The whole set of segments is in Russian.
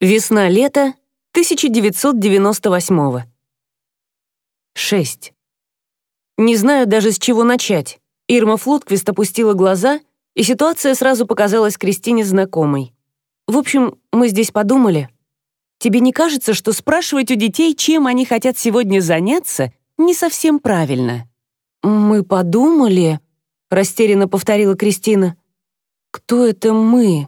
Весна-лето 1998 6. Не знаю даже с чего начать. Ирма Флутквист опустила глаза, и ситуация сразу показалась Кристине знакомой. В общем, мы здесь подумали. Тебе не кажется, что спрашивать у детей, чем они хотят сегодня заняться, не совсем правильно? Мы подумали, растерянно повторила Кристина. Кто это мы?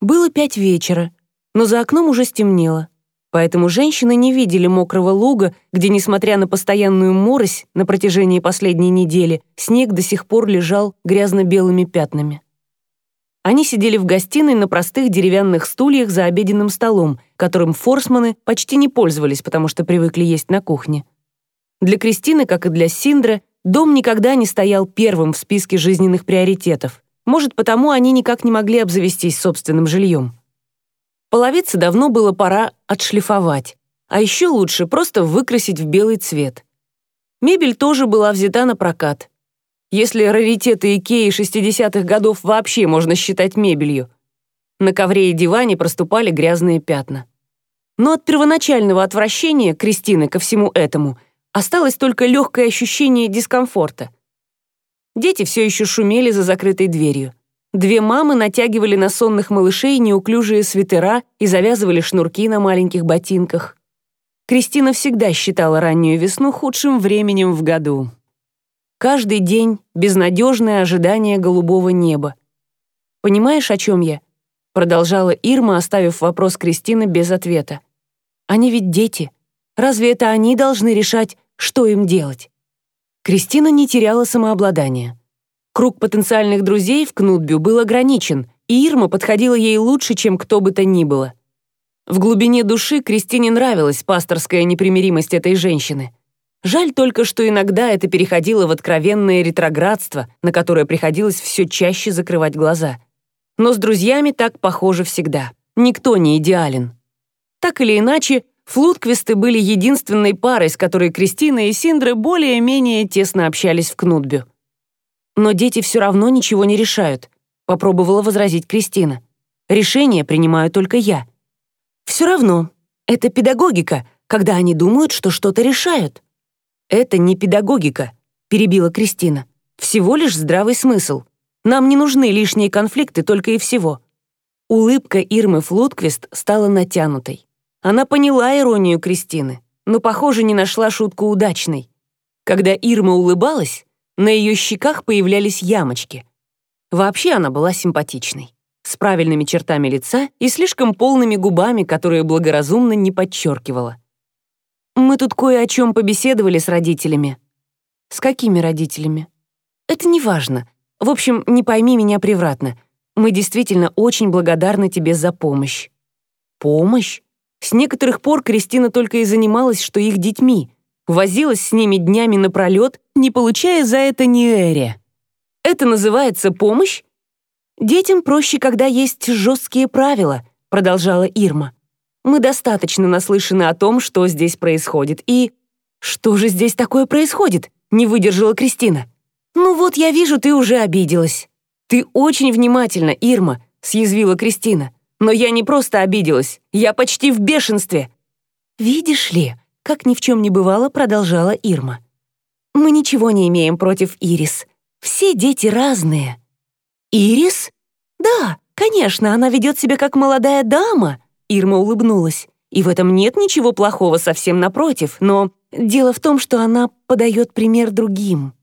Было пять вечера но за окном уже стемнело. Поэтому женщины не видели мокрого луга, где, несмотря на постоянную морось на протяжении последней недели, снег до сих пор лежал грязно-белыми пятнами. Они сидели в гостиной на простых деревянных стульях за обеденным столом, которым форсманы почти не пользовались, потому что привыкли есть на кухне. Для Кристины, как и для Синдра, дом никогда не стоял первым в списке жизненных приоритетов. Может, потому они никак не могли обзавестись собственным жильем. Половицы давно было пора отшлифовать, а еще лучше просто выкрасить в белый цвет. Мебель тоже была взята на прокат. Если раритеты Икеи 60-х годов вообще можно считать мебелью. На ковре и диване проступали грязные пятна. Но от первоначального отвращения Кристины ко всему этому осталось только легкое ощущение дискомфорта. Дети все еще шумели за закрытой дверью. Две мамы натягивали на сонных малышей неуклюжие свитера и завязывали шнурки на маленьких ботинках. Кристина всегда считала раннюю весну худшим временем в году. Каждый день безнадежное ожидание голубого неба. «Понимаешь, о чем я?» продолжала Ирма, оставив вопрос Кристины без ответа. «Они ведь дети. Разве это они должны решать, что им делать?» Кристина не теряла самообладания. Круг потенциальных друзей в Кнутбю был ограничен, и Ирма подходила ей лучше, чем кто бы то ни было. В глубине души Кристине нравилась пасторская непримиримость этой женщины. Жаль только, что иногда это переходило в откровенное ретроградство, на которое приходилось все чаще закрывать глаза. Но с друзьями так похоже всегда. Никто не идеален. Так или иначе, флутквисты были единственной парой, с которой Кристина и Синдра более-менее тесно общались в Кнутбю. Но дети все равно ничего не решают, попробовала возразить Кристина. Решение принимаю только я. Все равно, это педагогика, когда они думают, что что-то решают. Это не педагогика, перебила Кристина. Всего лишь здравый смысл. Нам не нужны лишние конфликты только и всего. Улыбка Ирмы Флутквист стала натянутой. Она поняла иронию Кристины, но, похоже, не нашла шутку удачной. Когда Ирма улыбалась, на ее щеках появлялись ямочки. Вообще она была симпатичной, с правильными чертами лица и слишком полными губами, которые благоразумно не подчеркивала. «Мы тут кое о чем побеседовали с родителями». «С какими родителями?» «Это не важно. В общем, не пойми меня превратно. Мы действительно очень благодарны тебе за помощь». «Помощь?» С некоторых пор Кристина только и занималась, что их детьми — возилась с ними днями напролет, не получая за это ни эри. Это называется помощь? Детям проще, когда есть жесткие правила, продолжала Ирма. Мы достаточно наслышаны о том, что здесь происходит, и... Что же здесь такое происходит? Не выдержала Кристина. Ну вот, я вижу, ты уже обиделась. Ты очень внимательна, Ирма, съязвила Кристина. Но я не просто обиделась, я почти в бешенстве. Видишь ли, как ни в чем не бывало, продолжала Ирма. «Мы ничего не имеем против Ирис. Все дети разные». «Ирис? Да, конечно, она ведет себя как молодая дама», Ирма улыбнулась. «И в этом нет ничего плохого, совсем напротив, но дело в том, что она подает пример другим».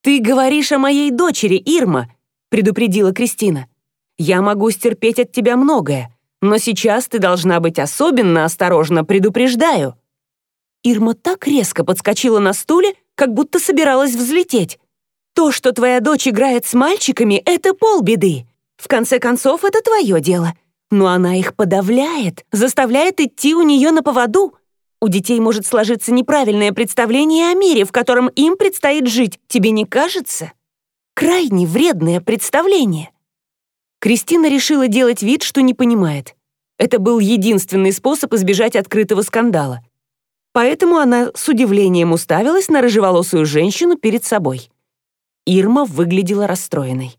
«Ты говоришь о моей дочери, Ирма», предупредила Кристина. «Я могу стерпеть от тебя многое, но сейчас ты должна быть особенно осторожна, предупреждаю». Ирма так резко подскочила на стуле, как будто собиралась взлететь. «То, что твоя дочь играет с мальчиками, это полбеды. В конце концов, это твое дело. Но она их подавляет, заставляет идти у нее на поводу. У детей может сложиться неправильное представление о мире, в котором им предстоит жить. Тебе не кажется? Крайне вредное представление». Кристина решила делать вид, что не понимает. Это был единственный способ избежать открытого скандала поэтому она с удивлением уставилась на рыжеволосую женщину перед собой. Ирма выглядела расстроенной.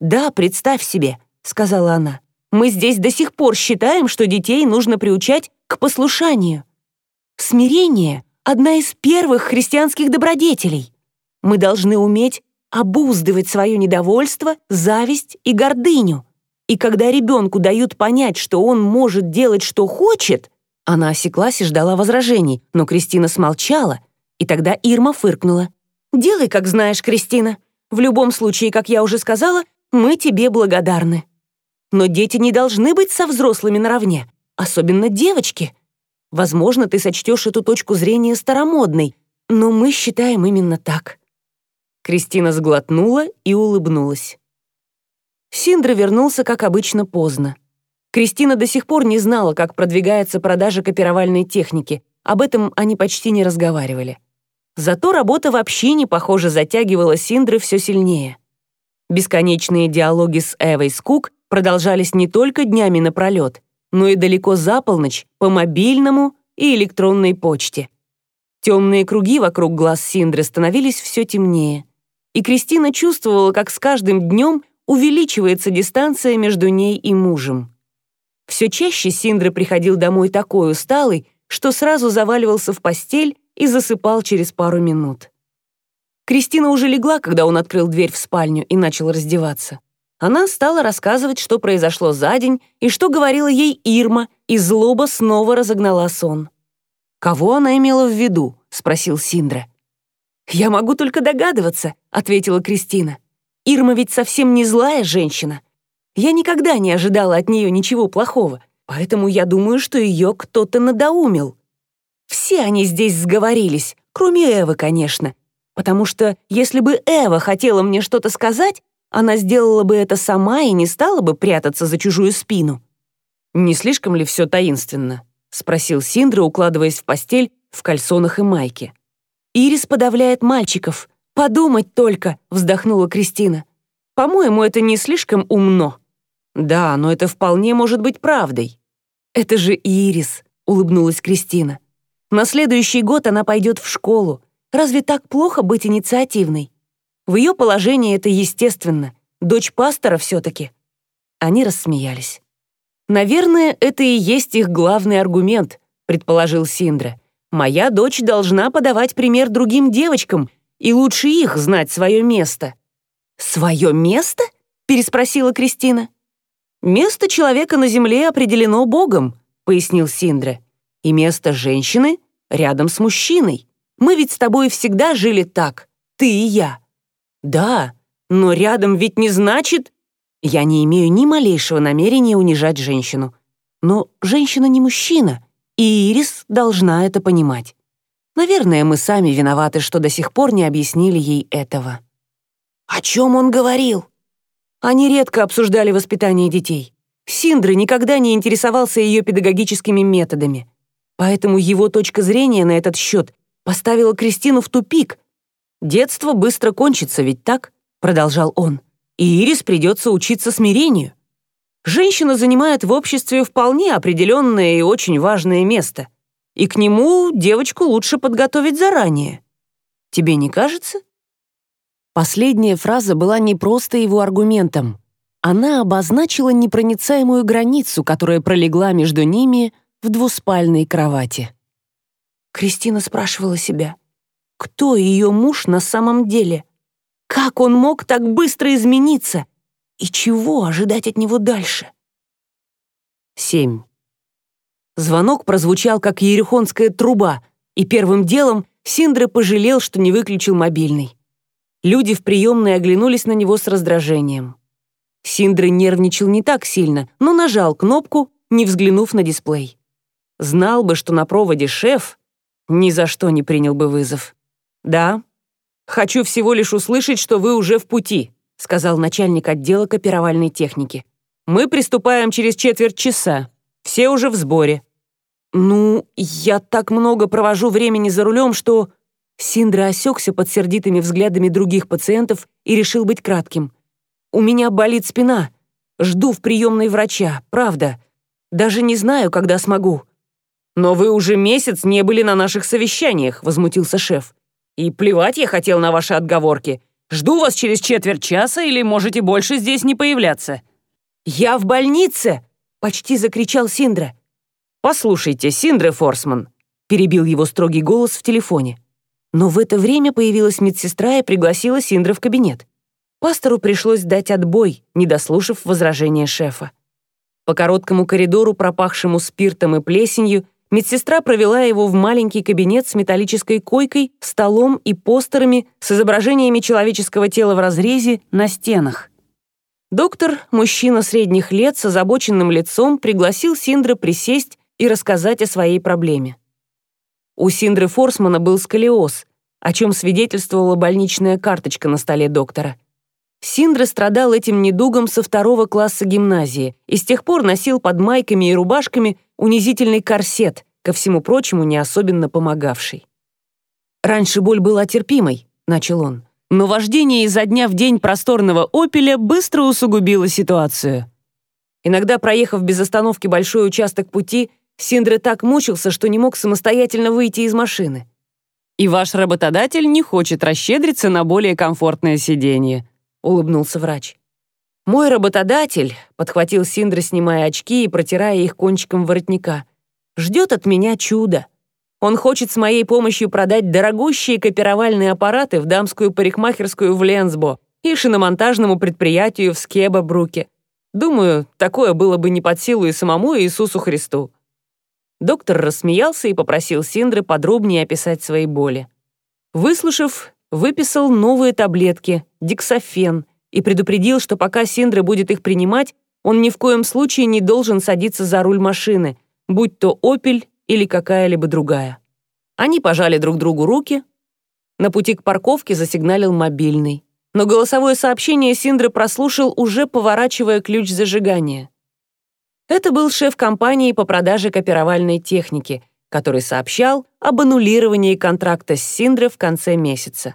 «Да, представь себе», — сказала она, Мы здесь до сих пор считаем, что детей нужно приучать к послушанию. Смирение — одна из первых христианских добродетелей. Мы должны уметь обуздывать свое недовольство, зависть и гордыню. И когда ребенку дают понять, что он может делать, что хочет, она осеклась и ждала возражений, но Кристина смолчала, и тогда Ирма фыркнула. «Делай, как знаешь, Кристина. В любом случае, как я уже сказала, мы тебе благодарны. Но дети не должны быть со взрослыми наравне, особенно девочки. Возможно, ты сочтешь эту точку зрения старомодной, но мы считаем именно так». Кристина сглотнула и улыбнулась. Синдра вернулся, как обычно, поздно. Кристина до сих пор не знала, как продвигается продажа копировальной техники. Об этом они почти не разговаривали. Зато работа вообще не похоже затягивала Синдры все сильнее. Бесконечные диалоги с Эвой Скук продолжались не только днями напролет, но и далеко за полночь по мобильному и электронной почте. Темные круги вокруг глаз Синдры становились все темнее, и Кристина чувствовала, как с каждым днем увеличивается дистанция между ней и мужем. Все чаще Синдра приходил домой такой усталый, что сразу заваливался в постель и засыпал через пару минут. Кристина уже легла, когда он открыл дверь в спальню и начал раздеваться. Она стала рассказывать, что произошло за день и что говорила ей Ирма, и злоба снова разогнала сон. «Кого она имела в виду?» — спросил Синдра. «Я могу только догадываться», — ответила Кристина. «Ирма ведь совсем не злая женщина. Я никогда не ожидала от нее ничего плохого, поэтому я думаю, что ее кто-то надоумил. Все они здесь сговорились, кроме Эвы, конечно, потому что если бы Эва хотела мне что-то сказать, она сделала бы это сама и не стала бы прятаться за чужую спину. «Не слишком ли все таинственно?» — спросил Синдра, укладываясь в постель в кальсонах и майке. «Ирис подавляет мальчиков. Подумать только!» — вздохнула Кристина. «По-моему, это не слишком умно». «Да, но это вполне может быть правдой». «Это же Ирис», — улыбнулась Кристина. «На следующий год она пойдет в школу. Разве так плохо быть инициативной? В ее положении это естественно. Дочь пастора все-таки». Они рассмеялись. «Наверное, это и есть их главный аргумент», — предположил Синдра. Моя дочь должна подавать пример другим девочкам, и лучше их знать свое место». «Свое место?» — переспросила Кристина. «Место человека на земле определено Богом», — пояснил Синдра. «И место женщины рядом с мужчиной. Мы ведь с тобой всегда жили так, ты и я». «Да, но рядом ведь не значит...» «Я не имею ни малейшего намерения унижать женщину. Но женщина не мужчина, и Ирис должна это понимать. Наверное, мы сами виноваты, что до сих пор не объяснили ей этого. О чем он говорил? Они редко обсуждали воспитание детей. Синдра никогда не интересовался ее педагогическими методами. Поэтому его точка зрения на этот счет поставила Кристину в тупик. «Детство быстро кончится, ведь так?» — продолжал он. «И Ирис придется учиться смирению женщина занимает в обществе вполне определенное и очень важное место, и к нему девочку лучше подготовить заранее. Тебе не кажется? Последняя фраза была не просто его аргументом. Она обозначила непроницаемую границу, которая пролегла между ними в двуспальной кровати. Кристина спрашивала себя, кто ее муж на самом деле? Как он мог так быстро измениться? И чего ожидать от него дальше? 7. Звонок прозвучал, как ерехонская труба, и первым делом Синдра пожалел, что не выключил мобильный. Люди в приемной оглянулись на него с раздражением. Синдра нервничал не так сильно, но нажал кнопку, не взглянув на дисплей. Знал бы, что на проводе шеф, ни за что не принял бы вызов. «Да, хочу всего лишь услышать, что вы уже в пути», сказал начальник отдела копировальной техники. «Мы приступаем через четверть часа. Все уже в сборе». «Ну, я так много провожу времени за рулем, что...» Синдра осекся под сердитыми взглядами других пациентов и решил быть кратким. «У меня болит спина. Жду в приемной врача, правда. Даже не знаю, когда смогу». «Но вы уже месяц не были на наших совещаниях», — возмутился шеф. «И плевать я хотел на ваши отговорки. Жду вас через четверть часа или можете больше здесь не появляться». «Я в больнице!» почти закричал Синдра. «Послушайте, Синдре Форсман», — перебил его строгий голос в телефоне. Но в это время появилась медсестра и пригласила Синдра в кабинет. Пастору пришлось дать отбой, не дослушав возражения шефа. По короткому коридору, пропахшему спиртом и плесенью, медсестра провела его в маленький кабинет с металлической койкой, столом и постерами с изображениями человеческого тела в разрезе на стенах. Доктор, мужчина средних лет с озабоченным лицом, пригласил Синдра присесть и рассказать о своей проблеме. У Синдры Форсмана был сколиоз, о чем свидетельствовала больничная карточка на столе доктора. Синдра страдал этим недугом со второго класса гимназии и с тех пор носил под майками и рубашками унизительный корсет, ко всему прочему не особенно помогавший. «Раньше боль была терпимой», — начал он, но вождение изо дня в день просторного «Опеля» быстро усугубило ситуацию. Иногда, проехав без остановки большой участок пути, Синдре так мучился, что не мог самостоятельно выйти из машины. «И ваш работодатель не хочет расщедриться на более комфортное сиденье», — улыбнулся врач. «Мой работодатель», — подхватил Синдра, снимая очки и протирая их кончиком воротника, «ждет от меня чуда. Он хочет с моей помощью продать дорогущие копировальные аппараты в дамскую парикмахерскую в Ленсбо и шиномонтажному предприятию в Скебобруке. Думаю, такое было бы не под силу и самому Иисусу Христу. Доктор рассмеялся и попросил Синдры подробнее описать свои боли. Выслушав, выписал новые таблетки, диксофен, и предупредил, что пока Синдра будет их принимать, он ни в коем случае не должен садиться за руль машины, будь то «Опель» или какая-либо другая. Они пожали друг другу руки. На пути к парковке засигналил мобильный. Но голосовое сообщение Синдра прослушал, уже поворачивая ключ зажигания. Это был шеф компании по продаже копировальной техники, который сообщал об аннулировании контракта с Синдре в конце месяца.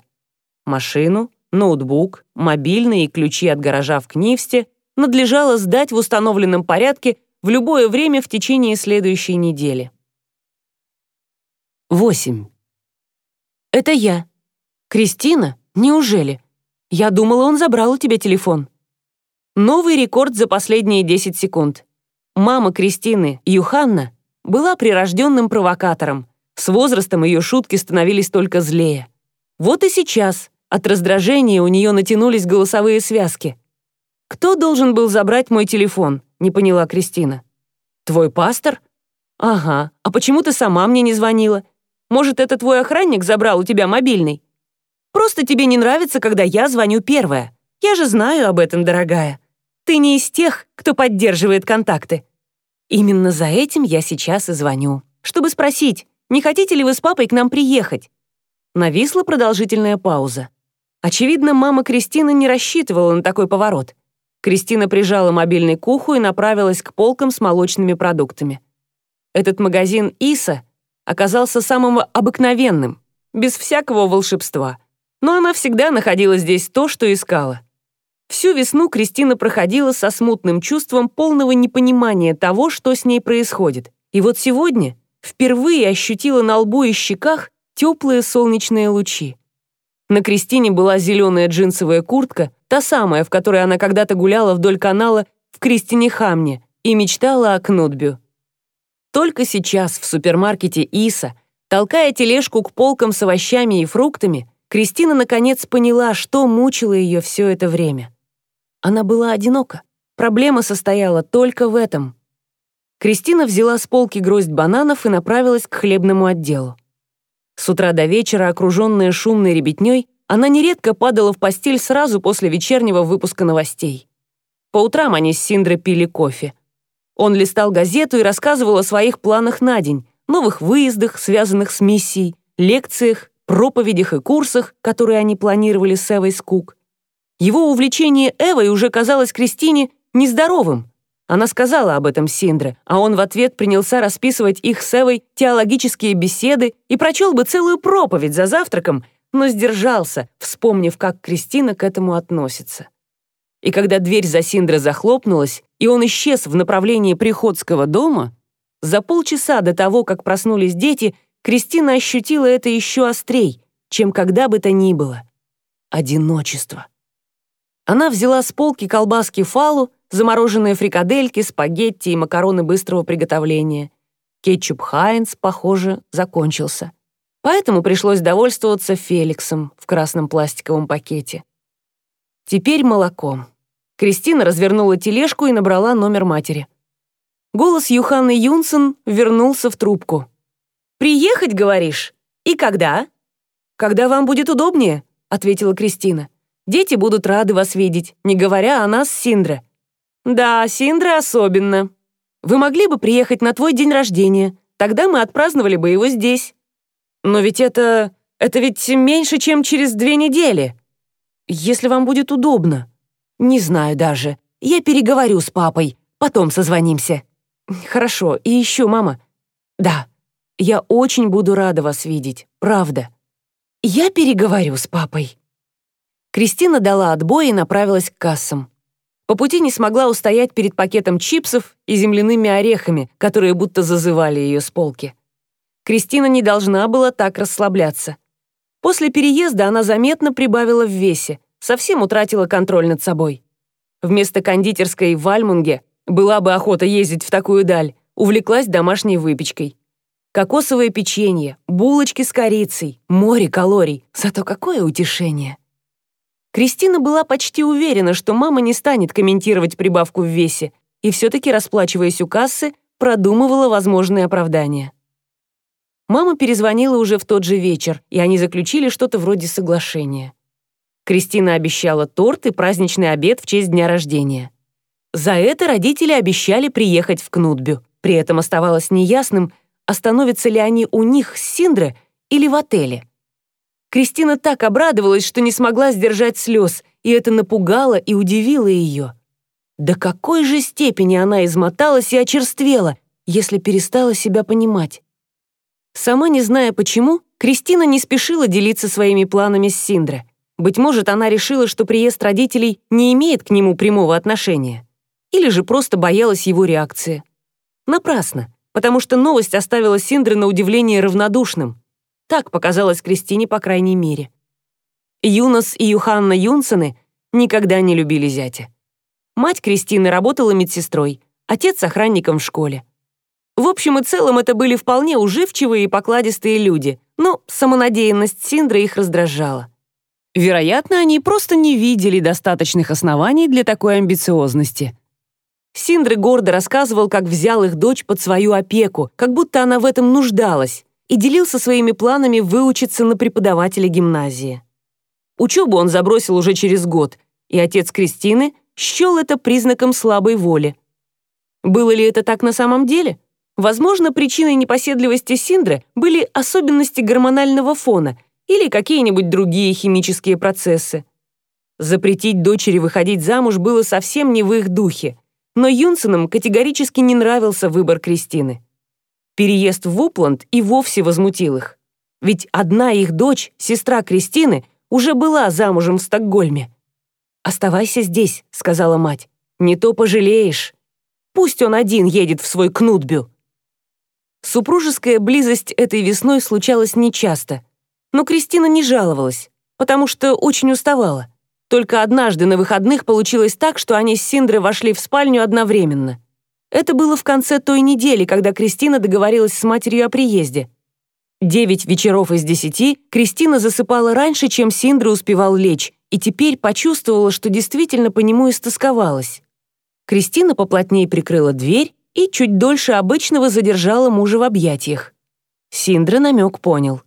Машину, ноутбук, мобильные и ключи от гаража в Книвсте надлежало сдать в установленном порядке в любое время в течение следующей недели. 8. «Это я. Кристина? Неужели? Я думала, он забрал у тебя телефон». Новый рекорд за последние 10 секунд. Мама Кристины, Юханна, была прирожденным провокатором. С возрастом ее шутки становились только злее. Вот и сейчас от раздражения у нее натянулись голосовые связки. «Кто должен был забрать мой телефон?» — не поняла Кристина. «Твой пастор?» «Ага. А почему ты сама мне не звонила? Может, это твой охранник забрал у тебя мобильный? Просто тебе не нравится, когда я звоню первая. Я же знаю об этом, дорогая. Ты не из тех, кто поддерживает контакты. Именно за этим я сейчас и звоню, чтобы спросить, не хотите ли вы с папой к нам приехать? Нависла продолжительная пауза. Очевидно, мама Кристины не рассчитывала на такой поворот. Кристина прижала мобильный к уху и направилась к полкам с молочными продуктами. Этот магазин «Иса» оказался самым обыкновенным, без всякого волшебства. Но она всегда находила здесь то, что искала. Всю весну Кристина проходила со смутным чувством полного непонимания того, что с ней происходит. И вот сегодня впервые ощутила на лбу и щеках теплые солнечные лучи. На Кристине была зеленая джинсовая куртка, та самая, в которой она когда-то гуляла вдоль канала в Кристине-Хамне и мечтала о Кнутбю. Только сейчас в супермаркете Иса, толкая тележку к полкам с овощами и фруктами, Кристина наконец поняла, что мучило ее все это время. Она была одинока. Проблема состояла только в этом. Кристина взяла с полки гроздь бананов и направилась к хлебному отделу. С утра до вечера, окруженная шумной ребятней, она нередко падала в постель сразу после вечернего выпуска новостей. По утрам они с Синдрой пили кофе. Он листал газету и рассказывал о своих планах на день, новых выездах, связанных с миссией, лекциях, проповедях и курсах, которые они планировали с Эвой Скук. Его увлечение Эвой уже казалось Кристине нездоровым. Она сказала об этом Синдре, а он в ответ принялся расписывать их с Эвой теологические беседы и прочел бы целую проповедь за завтраком, но сдержался, вспомнив, как Кристина к этому относится. И когда дверь за Синдре захлопнулась, и он исчез в направлении Приходского дома, за полчаса до того, как проснулись дети, Кристина ощутила это еще острей, чем когда бы то ни было. Одиночество. Она взяла с полки колбаски фалу, замороженные фрикадельки, спагетти и макароны быстрого приготовления. Кетчуп Хайнц, похоже, закончился. Поэтому пришлось довольствоваться Феликсом в красном пластиковом пакете. Теперь молоко. Кристина развернула тележку и набрала номер матери. Голос Юханны Юнсен вернулся в трубку. «Приехать, говоришь? И когда?» «Когда вам будет удобнее», — ответила Кристина. «Дети будут рады вас видеть, не говоря о нас Синдре». «Да, Синдре особенно. Вы могли бы приехать на твой день рождения, тогда мы отпраздновали бы его здесь». «Но ведь это... это ведь меньше, чем через две недели. Если вам будет удобно». «Не знаю даже. Я переговорю с папой, потом созвонимся». «Хорошо, и еще, мама». «Да, я очень буду рада вас видеть, правда». «Я переговорю с папой». Кристина дала отбой и направилась к кассам. По пути не смогла устоять перед пакетом чипсов и земляными орехами, которые будто зазывали ее с полки. Кристина не должна была так расслабляться. После переезда она заметно прибавила в весе, совсем утратила контроль над собой. Вместо кондитерской в Альмунге была бы охота ездить в такую даль, увлеклась домашней выпечкой. Кокосовое печенье, булочки с корицей, море калорий. Зато какое утешение. Кристина была почти уверена, что мама не станет комментировать прибавку в весе, и все-таки, расплачиваясь у кассы, продумывала возможные оправдания. Мама перезвонила уже в тот же вечер, и они заключили что-то вроде соглашения. Кристина обещала торт и праздничный обед в честь дня рождения. За это родители обещали приехать в Кнутбю. При этом оставалось неясным, остановятся ли они у них с Синдре или в отеле. Кристина так обрадовалась, что не смогла сдержать слез, и это напугало и удивило ее. До какой же степени она измоталась и очерствела, если перестала себя понимать. Сама не зная почему, Кристина не спешила делиться своими планами с Синдре. Быть может, она решила, что приезд родителей не имеет к нему прямого отношения. Или же просто боялась его реакции. Напрасно потому что новость оставила Синдре на удивление равнодушным. Так показалось Кристине, по крайней мере. Юнос и Юханна Юнсены никогда не любили зятя. Мать Кристины работала медсестрой, отец — охранником в школе. В общем и целом это были вполне уживчивые и покладистые люди, но самонадеянность Синдры их раздражала. Вероятно, они просто не видели достаточных оснований для такой амбициозности. Синдры гордо рассказывал, как взял их дочь под свою опеку, как будто она в этом нуждалась, и делился своими планами выучиться на преподавателя гимназии. Учебу он забросил уже через год, и отец Кристины счел это признаком слабой воли. Было ли это так на самом деле? Возможно, причиной непоседливости Синдры были особенности гормонального фона или какие-нибудь другие химические процессы. Запретить дочери выходить замуж было совсем не в их духе но Юнсенам категорически не нравился выбор Кристины. Переезд в Упланд и вовсе возмутил их. Ведь одна их дочь, сестра Кристины, уже была замужем в Стокгольме. «Оставайся здесь», — сказала мать. «Не то пожалеешь. Пусть он один едет в свой Кнутбю». Супружеская близость этой весной случалась нечасто, но Кристина не жаловалась, потому что очень уставала. Только однажды на выходных получилось так, что они с Синдрой вошли в спальню одновременно. Это было в конце той недели, когда Кристина договорилась с матерью о приезде. Девять вечеров из десяти Кристина засыпала раньше, чем Синдра успевал лечь, и теперь почувствовала, что действительно по нему истосковалась. Кристина поплотнее прикрыла дверь и чуть дольше обычного задержала мужа в объятиях. Синдра намек понял.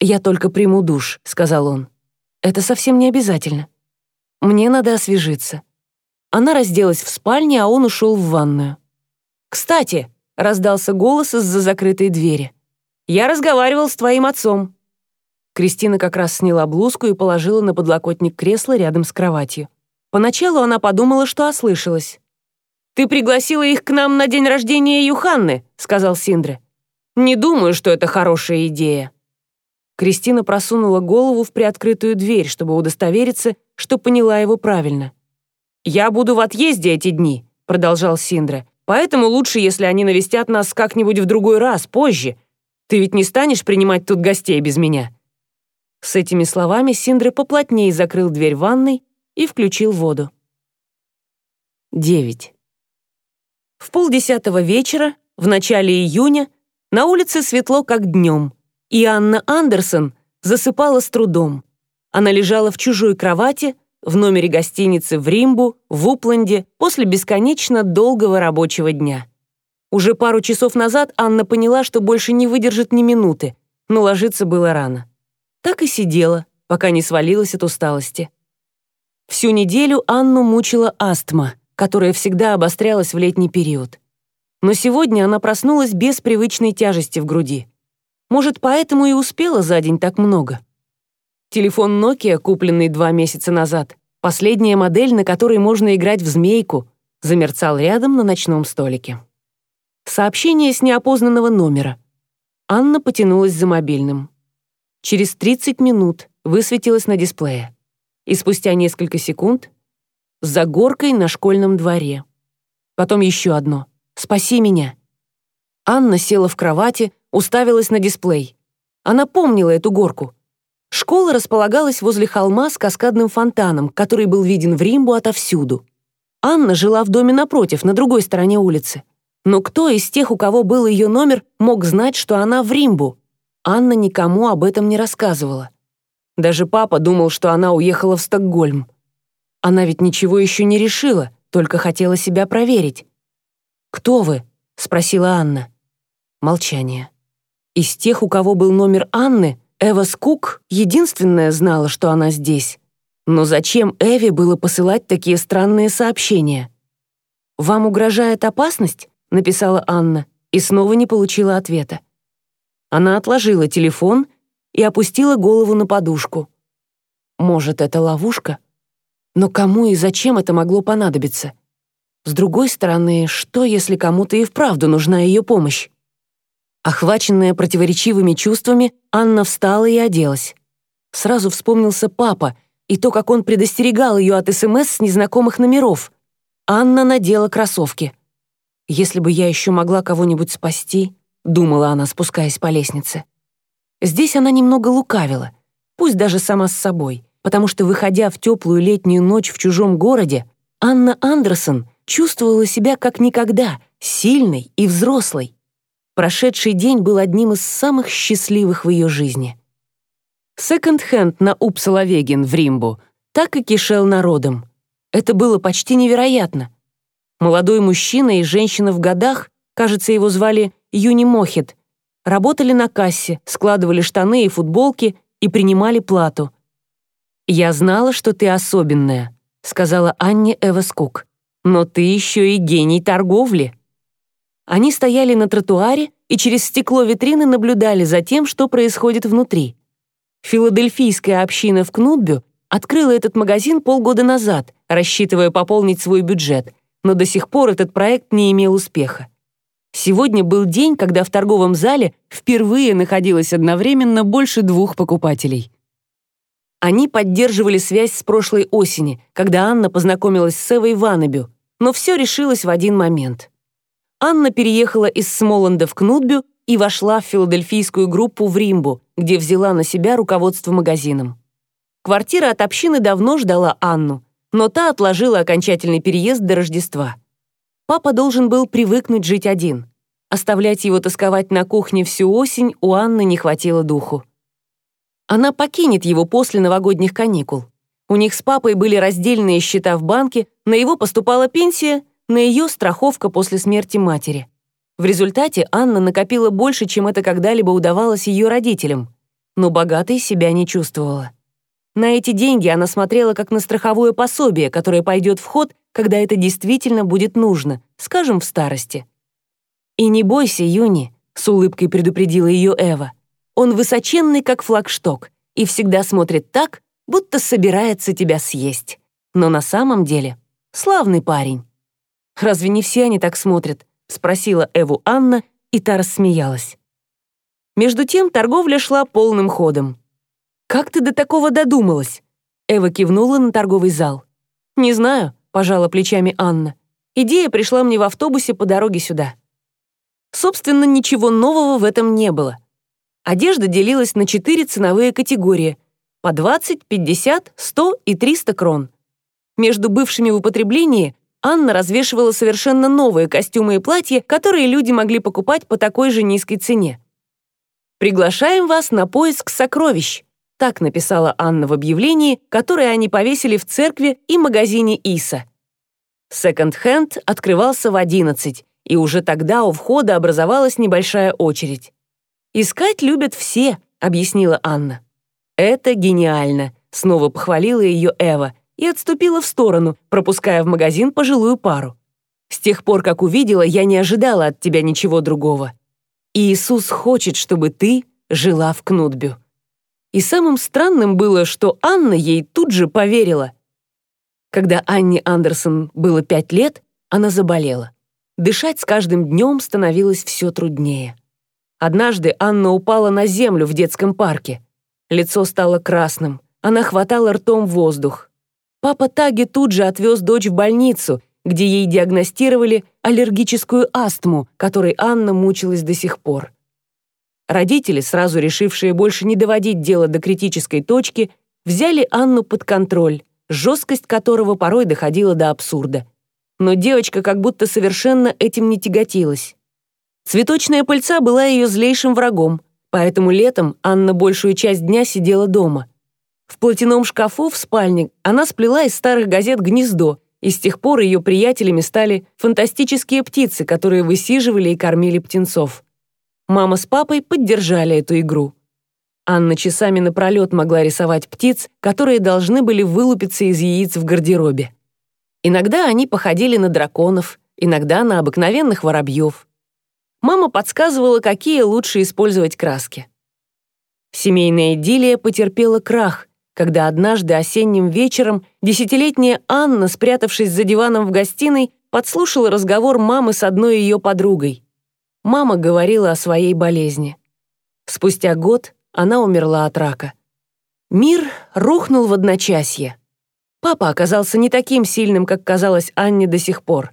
«Я только приму душ», — сказал он. «Это совсем не обязательно». Мне надо освежиться. Она разделась в спальне, а он ушел в ванную. «Кстати», — раздался голос из-за закрытой двери, «я разговаривал с твоим отцом». Кристина как раз сняла блузку и положила на подлокотник кресла рядом с кроватью. Поначалу она подумала, что ослышалась. «Ты пригласила их к нам на день рождения Юханны», — сказал Синдре. «Не думаю, что это хорошая идея». Кристина просунула голову в приоткрытую дверь, чтобы удостовериться, что поняла его правильно. «Я буду в отъезде эти дни», — продолжал Синдра. «Поэтому лучше, если они навестят нас как-нибудь в другой раз, позже. Ты ведь не станешь принимать тут гостей без меня?» С этими словами Синдра поплотнее закрыл дверь ванной и включил воду. девять. В полдесятого вечера, в начале июня, на улице светло, как днем, и Анна Андерсон засыпала с трудом. Она лежала в чужой кровати, в номере гостиницы в Римбу, в Упленде, после бесконечно долгого рабочего дня. Уже пару часов назад Анна поняла, что больше не выдержит ни минуты, но ложиться было рано. Так и сидела, пока не свалилась от усталости. Всю неделю Анну мучила астма, которая всегда обострялась в летний период. Но сегодня она проснулась без привычной тяжести в груди. Может, поэтому и успела за день так много. Телефон Nokia, купленный два месяца назад, последняя модель, на которой можно играть в змейку, замерцал рядом на ночном столике. Сообщение с неопознанного номера. Анна потянулась за мобильным. Через 30 минут высветилось на дисплее. И спустя несколько секунд за горкой на школьном дворе. Потом еще одно. «Спаси меня». Анна села в кровати, уставилась на дисплей. Она помнила эту горку. Школа располагалась возле холма с каскадным фонтаном, который был виден в Римбу отовсюду. Анна жила в доме напротив, на другой стороне улицы. Но кто из тех, у кого был ее номер, мог знать, что она в Римбу? Анна никому об этом не рассказывала. Даже папа думал, что она уехала в Стокгольм. Она ведь ничего еще не решила, только хотела себя проверить. «Кто вы?» — спросила Анна. Молчание. Из тех, у кого был номер Анны, Эва Скук единственная знала, что она здесь. Но зачем Эве было посылать такие странные сообщения? «Вам угрожает опасность?» написала Анна и снова не получила ответа. Она отложила телефон и опустила голову на подушку. Может, это ловушка? Но кому и зачем это могло понадобиться? С другой стороны, что, если кому-то и вправду нужна ее помощь? Охваченная противоречивыми чувствами, Анна встала и оделась. Сразу вспомнился папа и то, как он предостерегал ее от СМС с незнакомых номеров. Анна надела кроссовки — если бы я еще могла кого-нибудь спасти, думала она, спускаясь по лестнице. Здесь она немного лукавила, пусть даже сама с собой, потому что, выходя в теплую летнюю ночь в чужом городе, Анна Андерсон чувствовала себя как никогда, сильной и взрослой. Прошедший день был одним из самых счастливых в ее жизни. Секонд-хенд на Упсалавеген в Римбу так и кишел народом. Это было почти невероятно. Молодой мужчина и женщина в годах, кажется, его звали Юни Мохит, работали на кассе, складывали штаны и футболки и принимали плату. «Я знала, что ты особенная», — сказала Анне Эваскук. «Но ты еще и гений торговли». Они стояли на тротуаре и через стекло витрины наблюдали за тем, что происходит внутри. Филадельфийская община в Кнутбю открыла этот магазин полгода назад, рассчитывая пополнить свой бюджет — но до сих пор этот проект не имел успеха. Сегодня был день, когда в торговом зале впервые находилось одновременно больше двух покупателей. Они поддерживали связь с прошлой осени, когда Анна познакомилась с Эвой Ваннебю, но все решилось в один момент. Анна переехала из Смоланда в Кнутбю и вошла в филадельфийскую группу в Римбу, где взяла на себя руководство магазином. Квартира от общины давно ждала Анну, но та отложила окончательный переезд до Рождества. Папа должен был привыкнуть жить один. Оставлять его тосковать на кухне всю осень у Анны не хватило духу. Она покинет его после новогодних каникул. У них с папой были раздельные счета в банке, на его поступала пенсия, на ее страховка после смерти матери. В результате Анна накопила больше, чем это когда-либо удавалось ее родителям, но богатой себя не чувствовала. На эти деньги она смотрела как на страховое пособие, которое пойдет в ход, когда это действительно будет нужно, скажем, в старости. «И не бойся, Юни», — с улыбкой предупредила ее Эва. «Он высоченный, как флагшток, и всегда смотрит так, будто собирается тебя съесть. Но на самом деле славный парень». «Разве не все они так смотрят?» — спросила Эву Анна, и та рассмеялась. Между тем торговля шла полным ходом. «Как ты до такого додумалась?» Эва кивнула на торговый зал. «Не знаю», — пожала плечами Анна. «Идея пришла мне в автобусе по дороге сюда». Собственно, ничего нового в этом не было. Одежда делилась на четыре ценовые категории — по 20, 50, 100 и 300 крон. Между бывшими в употреблении Анна развешивала совершенно новые костюмы и платья, которые люди могли покупать по такой же низкой цене. «Приглашаем вас на поиск сокровищ», так написала Анна в объявлении, которое они повесили в церкви и магазине Иса. Секонд-хенд открывался в 11, и уже тогда у входа образовалась небольшая очередь. «Искать любят все», — объяснила Анна. «Это гениально», — снова похвалила ее Эва и отступила в сторону, пропуская в магазин пожилую пару. «С тех пор, как увидела, я не ожидала от тебя ничего другого. Иисус хочет, чтобы ты жила в Кнутбю». И самым странным было, что Анна ей тут же поверила. Когда Анне Андерсон было пять лет, она заболела. Дышать с каждым днем становилось все труднее. Однажды Анна упала на землю в детском парке. Лицо стало красным, она хватала ртом воздух. Папа Таги тут же отвез дочь в больницу, где ей диагностировали аллергическую астму, которой Анна мучилась до сих пор. Родители, сразу решившие больше не доводить дело до критической точки, взяли Анну под контроль, жесткость которого порой доходила до абсурда. Но девочка как будто совершенно этим не тяготилась. Цветочная пыльца была ее злейшим врагом, поэтому летом Анна большую часть дня сидела дома. В платяном шкафу в спальне она сплела из старых газет гнездо, и с тех пор ее приятелями стали фантастические птицы, которые высиживали и кормили птенцов. Мама с папой поддержали эту игру. Анна часами напролет могла рисовать птиц, которые должны были вылупиться из яиц в гардеробе. Иногда они походили на драконов, иногда на обыкновенных воробьев. Мама подсказывала, какие лучше использовать краски. Семейная идиллия потерпела крах, когда однажды осенним вечером десятилетняя Анна, спрятавшись за диваном в гостиной, подслушала разговор мамы с одной ее подругой мама говорила о своей болезни. Спустя год она умерла от рака. Мир рухнул в одночасье. Папа оказался не таким сильным, как казалось Анне до сих пор.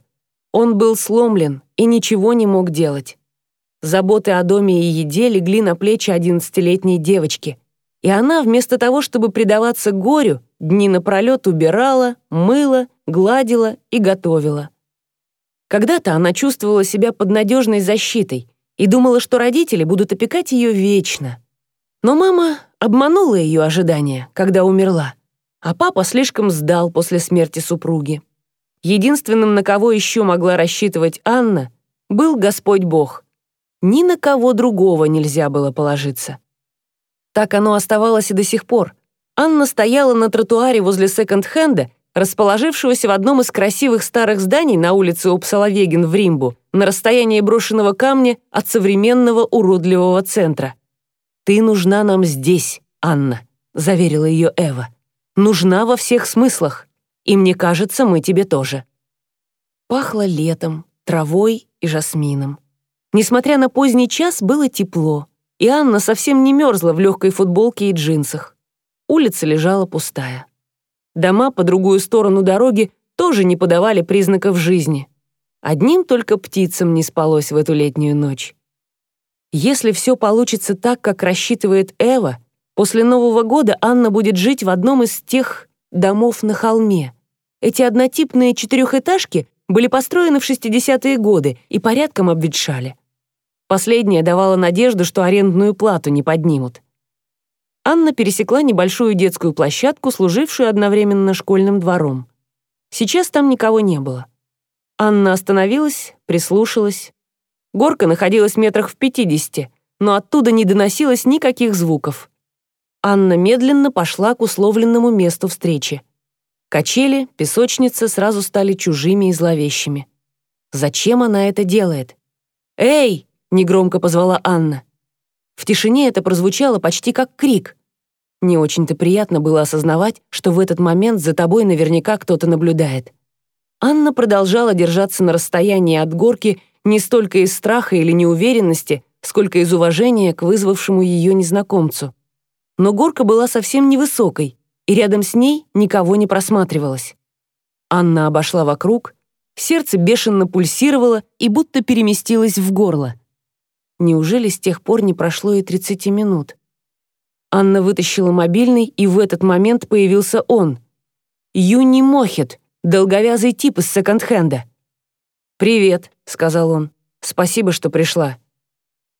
Он был сломлен и ничего не мог делать. Заботы о доме и еде легли на плечи одиннадцатилетней девочки, и она, вместо того, чтобы предаваться горю, дни напролет убирала, мыла, гладила и готовила. Когда-то она чувствовала себя под надежной защитой и думала, что родители будут опекать ее вечно. Но мама обманула ее ожидания, когда умерла, а папа слишком сдал после смерти супруги. Единственным, на кого еще могла рассчитывать Анна, был Господь Бог. Ни на кого другого нельзя было положиться. Так оно оставалось и до сих пор. Анна стояла на тротуаре возле секонд-хенда расположившегося в одном из красивых старых зданий на улице Упсалавеген в Римбу, на расстоянии брошенного камня от современного уродливого центра. «Ты нужна нам здесь, Анна», — заверила ее Эва. «Нужна во всех смыслах, и мне кажется, мы тебе тоже». Пахло летом, травой и жасмином. Несмотря на поздний час, было тепло, и Анна совсем не мерзла в легкой футболке и джинсах. Улица лежала пустая. Дома по другую сторону дороги тоже не подавали признаков жизни. Одним только птицам не спалось в эту летнюю ночь. Если все получится так, как рассчитывает Эва, после Нового года Анна будет жить в одном из тех домов на холме. Эти однотипные четырехэтажки были построены в 60-е годы и порядком обветшали. Последнее давало надежду, что арендную плату не поднимут. Анна пересекла небольшую детскую площадку, служившую одновременно школьным двором. Сейчас там никого не было. Анна остановилась, прислушалась. Горка находилась метрах в пятидесяти, но оттуда не доносилось никаких звуков. Анна медленно пошла к условленному месту встречи. Качели, песочница сразу стали чужими и зловещими. Зачем она это делает? «Эй!» — негромко позвала Анна. В тишине это прозвучало почти как крик. Не очень-то приятно было осознавать, что в этот момент за тобой наверняка кто-то наблюдает. Анна продолжала держаться на расстоянии от горки не столько из страха или неуверенности, сколько из уважения к вызвавшему ее незнакомцу. Но горка была совсем невысокой, и рядом с ней никого не просматривалось. Анна обошла вокруг, сердце бешено пульсировало и будто переместилось в горло. Неужели с тех пор не прошло и 30 минут? Анна вытащила мобильный, и в этот момент появился он. Юни Мохет, Долговязый тип из секонд-хенда. «Привет», — сказал он. «Спасибо, что пришла».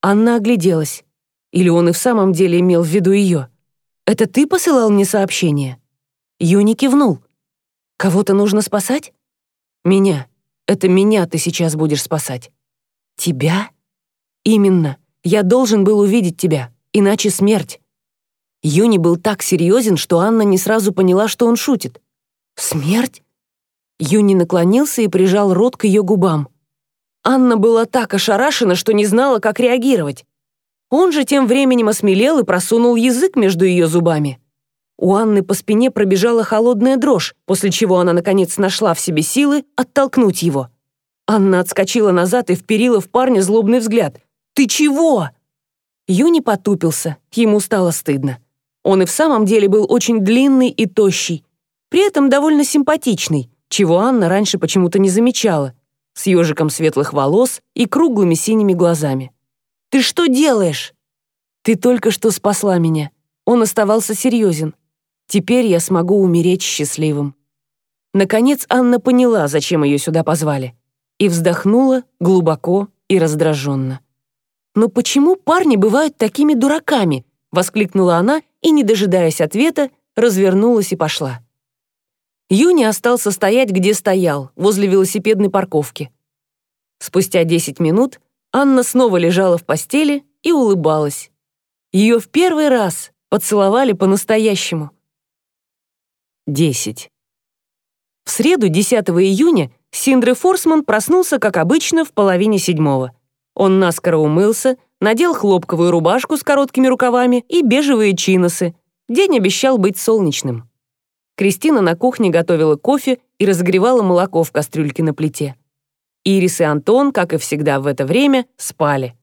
Анна огляделась. Или он и в самом деле имел в виду ее? «Это ты посылал мне сообщение?» Юни кивнул. «Кого-то нужно спасать?» «Меня. Это меня ты сейчас будешь спасать». «Тебя?» «Именно. Я должен был увидеть тебя, иначе смерть». Юни был так серьезен, что Анна не сразу поняла, что он шутит. «Смерть?» Юни наклонился и прижал рот к ее губам. Анна была так ошарашена, что не знала, как реагировать. Он же тем временем осмелел и просунул язык между ее зубами. У Анны по спине пробежала холодная дрожь, после чего она, наконец, нашла в себе силы оттолкнуть его. Анна отскочила назад и вперила в парня злобный взгляд. «Ты чего?» Юни потупился, ему стало стыдно. Он и в самом деле был очень длинный и тощий, при этом довольно симпатичный, чего Анна раньше почему-то не замечала, с ежиком светлых волос и круглыми синими глазами. Ты что делаешь?» «Ты только что спасла меня». Он оставался серьезен. «Теперь я смогу умереть счастливым». Наконец Анна поняла, зачем ее сюда позвали, и вздохнула глубоко и раздраженно. «Но почему парни бывают такими дураками?» — воскликнула она и, не дожидаясь ответа, развернулась и пошла. Юни остался стоять, где стоял, возле велосипедной парковки. Спустя 10 минут Анна снова лежала в постели и улыбалась. Ее в первый раз поцеловали по-настоящему. 10. В среду, 10 июня, Синдре Форсман проснулся, как обычно, в половине седьмого. Он наскоро умылся, надел хлопковую рубашку с короткими рукавами и бежевые чиносы. День обещал быть солнечным. Кристина на кухне готовила кофе и разогревала молоко в кастрюльке на плите. Ирис и Антон, как и всегда в это время, спали.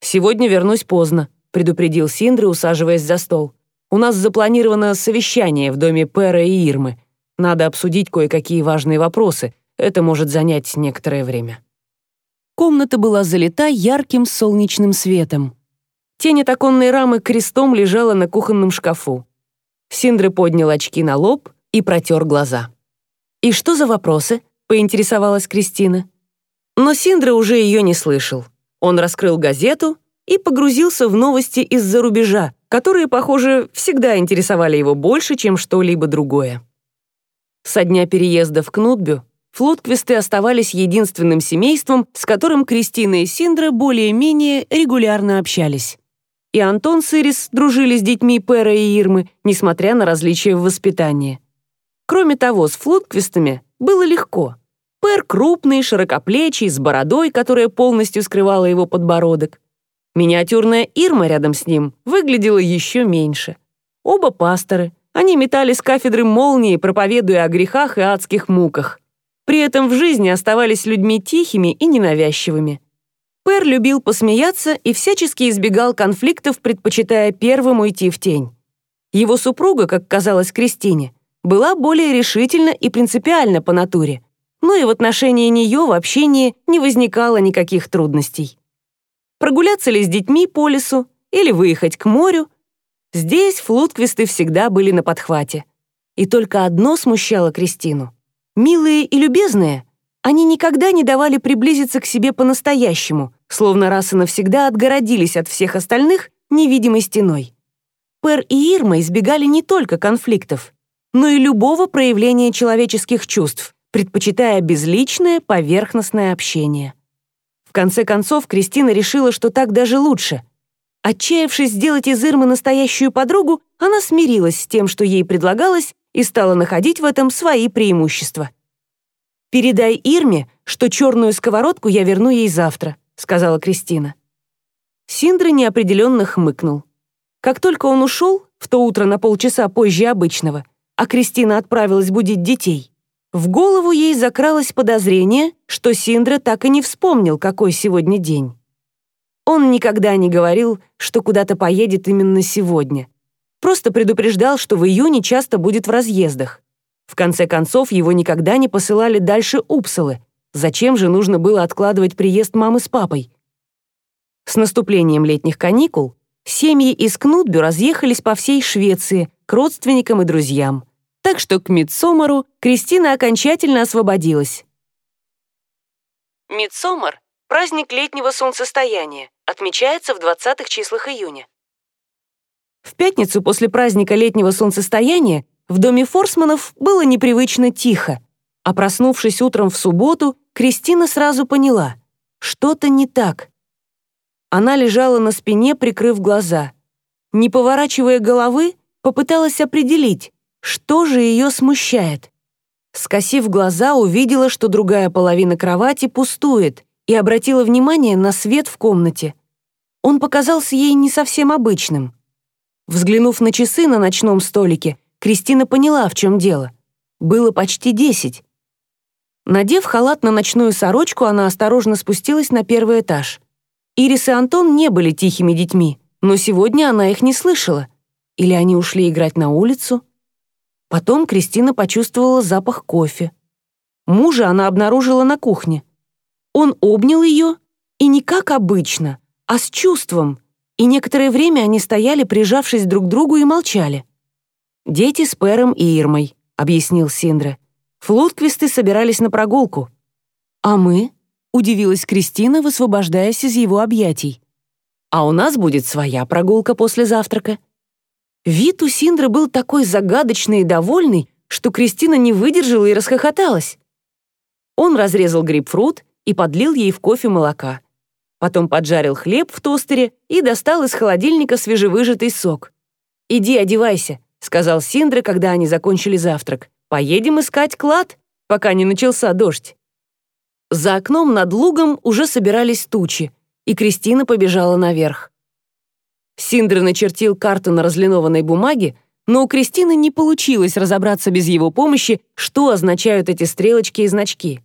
«Сегодня вернусь поздно», — предупредил Синдра, усаживаясь за стол. «У нас запланировано совещание в доме Пэра и Ирмы. Надо обсудить кое-какие важные вопросы. Это может занять некоторое время». Комната была залита ярким солнечным светом. Тень от оконной рамы крестом лежала на кухонном шкафу. Синдра поднял очки на лоб и протер глаза. «И что за вопросы?» — поинтересовалась Кристина. Но Синдра уже ее не слышал. Он раскрыл газету и погрузился в новости из-за рубежа, которые, похоже, всегда интересовали его больше, чем что-либо другое. Со дня переезда в Кнутбю флотквисты оставались единственным семейством, с которым Кристина и Синдра более-менее регулярно общались. И Антон с Ирис дружили с детьми Пэра и Ирмы, несмотря на различия в воспитании. Кроме того, с флотквистами было легко — Пэр крупный, широкоплечий, с бородой, которая полностью скрывала его подбородок. Миниатюрная Ирма рядом с ним выглядела еще меньше. Оба пасторы. Они метали с кафедры молнии, проповедуя о грехах и адских муках. При этом в жизни оставались людьми тихими и ненавязчивыми. Пэр любил посмеяться и всячески избегал конфликтов, предпочитая первым уйти в тень. Его супруга, как казалось Кристине, была более решительна и принципиальна по натуре, но и в отношении нее в общении не возникало никаких трудностей. Прогуляться ли с детьми по лесу или выехать к морю? Здесь флутквисты всегда были на подхвате. И только одно смущало Кристину. Милые и любезные, они никогда не давали приблизиться к себе по-настоящему, словно раз и навсегда отгородились от всех остальных невидимой стеной. Пер и Ирма избегали не только конфликтов, но и любого проявления человеческих чувств, предпочитая безличное, поверхностное общение. В конце концов, Кристина решила, что так даже лучше. Отчаявшись сделать из Ирмы настоящую подругу, она смирилась с тем, что ей предлагалось, и стала находить в этом свои преимущества. «Передай Ирме, что черную сковородку я верну ей завтра», — сказала Кристина. Синдра неопределенно хмыкнул. Как только он ушел, в то утро на полчаса позже обычного, а Кристина отправилась будить детей, в голову ей закралось подозрение, что Синдра так и не вспомнил, какой сегодня день. Он никогда не говорил, что куда-то поедет именно сегодня. Просто предупреждал, что в июне часто будет в разъездах. В конце концов, его никогда не посылали дальше Упсалы. Зачем же нужно было откладывать приезд мамы с папой? С наступлением летних каникул семьи из Кнутбю разъехались по всей Швеции к родственникам и друзьям. так что к Мидсомару Кристина окончательно освободилась. Мидсомар — праздник летнего солнцестояния, отмечается в 20-х числах июня. В пятницу после праздника летнего солнцестояния в доме Форсманов было непривычно тихо, а проснувшись утром в субботу, Кристина сразу поняла — что-то не так. Она лежала на спине, прикрыв глаза. Не поворачивая головы, попыталась определить, что же ее смущает. Скосив глаза, увидела, что другая половина кровати пустует, и обратила внимание на свет в комнате. Он показался ей не совсем обычным. Взглянув на часы на ночном столике, Кристина поняла, в чем дело. Было почти десять. Надев халат на ночную сорочку, она осторожно спустилась на первый этаж. Ирис и Антон не были тихими детьми, но сегодня она их не слышала. Или они ушли играть на улицу? Потом Кристина почувствовала запах кофе. Мужа она обнаружила на кухне. Он обнял ее, и не как обычно, а с чувством, и некоторое время они стояли, прижавшись друг к другу, и молчали. «Дети с Пером и Ирмой», — объяснил Синдра. «Флутквисты собирались на прогулку». «А мы?» удивилась Кристина, высвобождаясь из его объятий. «А у нас будет своя прогулка после завтрака». Вид у Синдры был такой загадочный и довольный, что Кристина не выдержала и расхохоталась. Он разрезал грейпфрут и подлил ей в кофе молока. Потом поджарил хлеб в тостере и достал из холодильника свежевыжатый сок. «Иди одевайся», — сказал Синдра, когда они закончили завтрак. «Поедем искать клад, пока не начался дождь». За окном над лугом уже собирались тучи, и Кристина побежала наверх. Синдер начертил карту на разлинованной бумаге, но у Кристины не получилось разобраться без его помощи, что означают эти стрелочки и значки.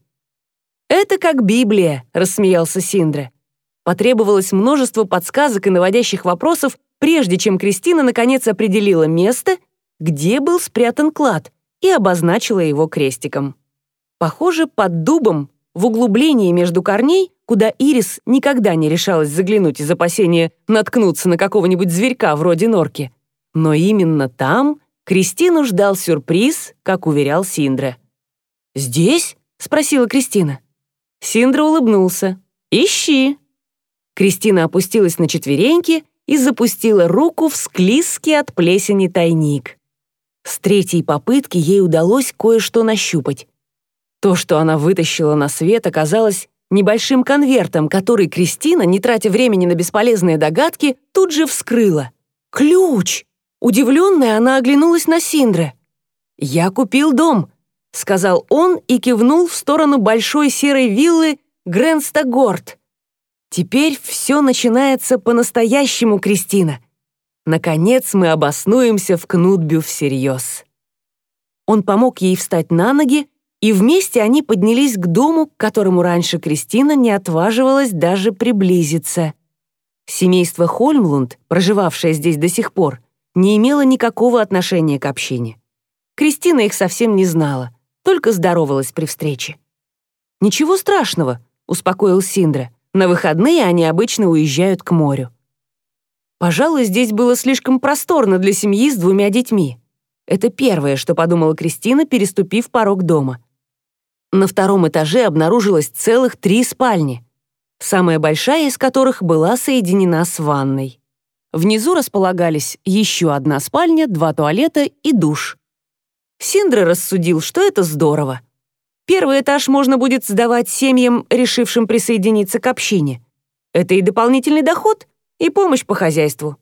«Это как Библия», — рассмеялся Синдре. Потребовалось множество подсказок и наводящих вопросов, прежде чем Кристина наконец определила место, где был спрятан клад, и обозначила его крестиком. Похоже, под дубом в углублении между корней, куда Ирис никогда не решалась заглянуть из опасения наткнуться на какого-нибудь зверька вроде норки. Но именно там Кристину ждал сюрприз, как уверял Синдра. «Здесь?» — спросила Кристина. Синдра улыбнулся. «Ищи». Кристина опустилась на четвереньки и запустила руку в склизкий от плесени тайник. С третьей попытки ей удалось кое-что нащупать. То, что она вытащила на свет, оказалось небольшим конвертом, который Кристина, не тратя времени на бесполезные догадки, тут же вскрыла. «Ключ!» Удивленная, она оглянулась на Синдре. «Я купил дом», — сказал он и кивнул в сторону большой серой виллы Гренстагорд. «Теперь все начинается по-настоящему, Кристина. Наконец мы обоснуемся в Кнутбю всерьез». Он помог ей встать на ноги, и вместе они поднялись к дому, к которому раньше Кристина не отваживалась даже приблизиться. Семейство Хольмлунд, проживавшее здесь до сих пор, не имело никакого отношения к общине. Кристина их совсем не знала, только здоровалась при встрече. «Ничего страшного», — успокоил Синдра. «На выходные они обычно уезжают к морю». Пожалуй, здесь было слишком просторно для семьи с двумя детьми. Это первое, что подумала Кристина, переступив порог дома. На втором этаже обнаружилось целых три спальни, самая большая из которых была соединена с ванной. Внизу располагались еще одна спальня, два туалета и душ. Синдра рассудил, что это здорово. Первый этаж можно будет сдавать семьям, решившим присоединиться к общине. Это и дополнительный доход, и помощь по хозяйству.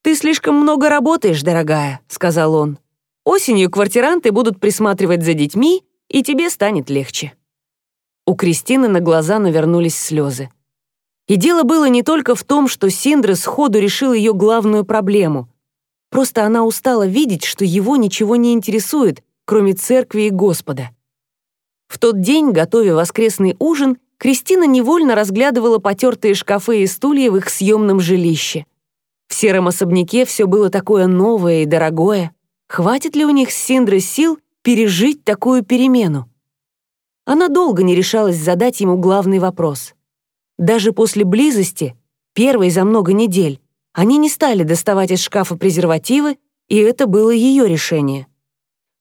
«Ты слишком много работаешь, дорогая», — сказал он. «Осенью квартиранты будут присматривать за детьми, и тебе станет легче». У Кристины на глаза навернулись слезы. И дело было не только в том, что Синдра сходу решил ее главную проблему. Просто она устала видеть, что его ничего не интересует, кроме церкви и Господа. В тот день, готовя воскресный ужин, Кристина невольно разглядывала потертые шкафы и стулья в их съемном жилище. В сером особняке все было такое новое и дорогое. Хватит ли у них с Синдрой сил пережить такую перемену? Она долго не решалась задать ему главный вопрос. Даже после близости, первой за много недель, они не стали доставать из шкафа презервативы, и это было ее решение.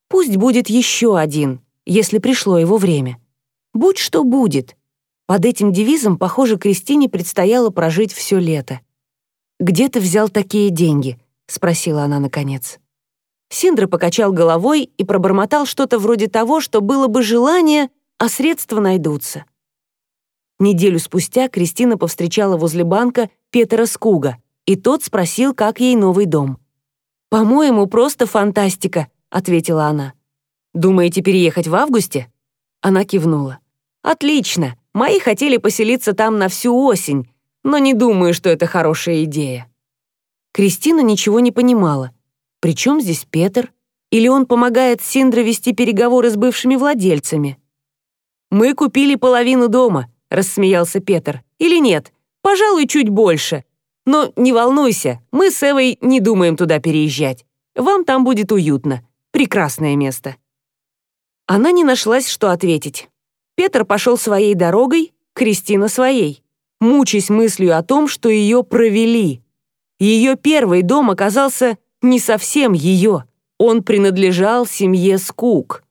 Пусть будет еще один, если пришло его время. Будь что будет. Под этим девизом, похоже, Кристине предстояло прожить все лето. «Где ты взял такие деньги?» — спросила она наконец. Синдра покачал головой и пробормотал что-то вроде того, что было бы желание, а средства найдутся. Неделю спустя Кристина повстречала возле банка Петера Скуга, и тот спросил, как ей новый дом. «По-моему, просто фантастика», — ответила она. «Думаете переехать в августе?» Она кивнула. «Отлично. Мои хотели поселиться там на всю осень, но не думаю, что это хорошая идея». Кристина ничего не понимала. При чем здесь Петр? Или он помогает Синдре вести переговоры с бывшими владельцами? «Мы купили половину дома», — рассмеялся Петр. «Или нет? Пожалуй, чуть больше. Но не волнуйся, мы с Эвой не думаем туда переезжать. Вам там будет уютно. Прекрасное место». Она не нашлась, что ответить. Петр пошел своей дорогой, Кристина своей, мучаясь мыслью о том, что ее провели. Ее первый дом оказался не совсем ее. Он принадлежал семье Скук.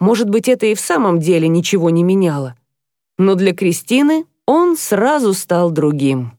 Может быть, это и в самом деле ничего не меняло. Но для Кристины он сразу стал другим.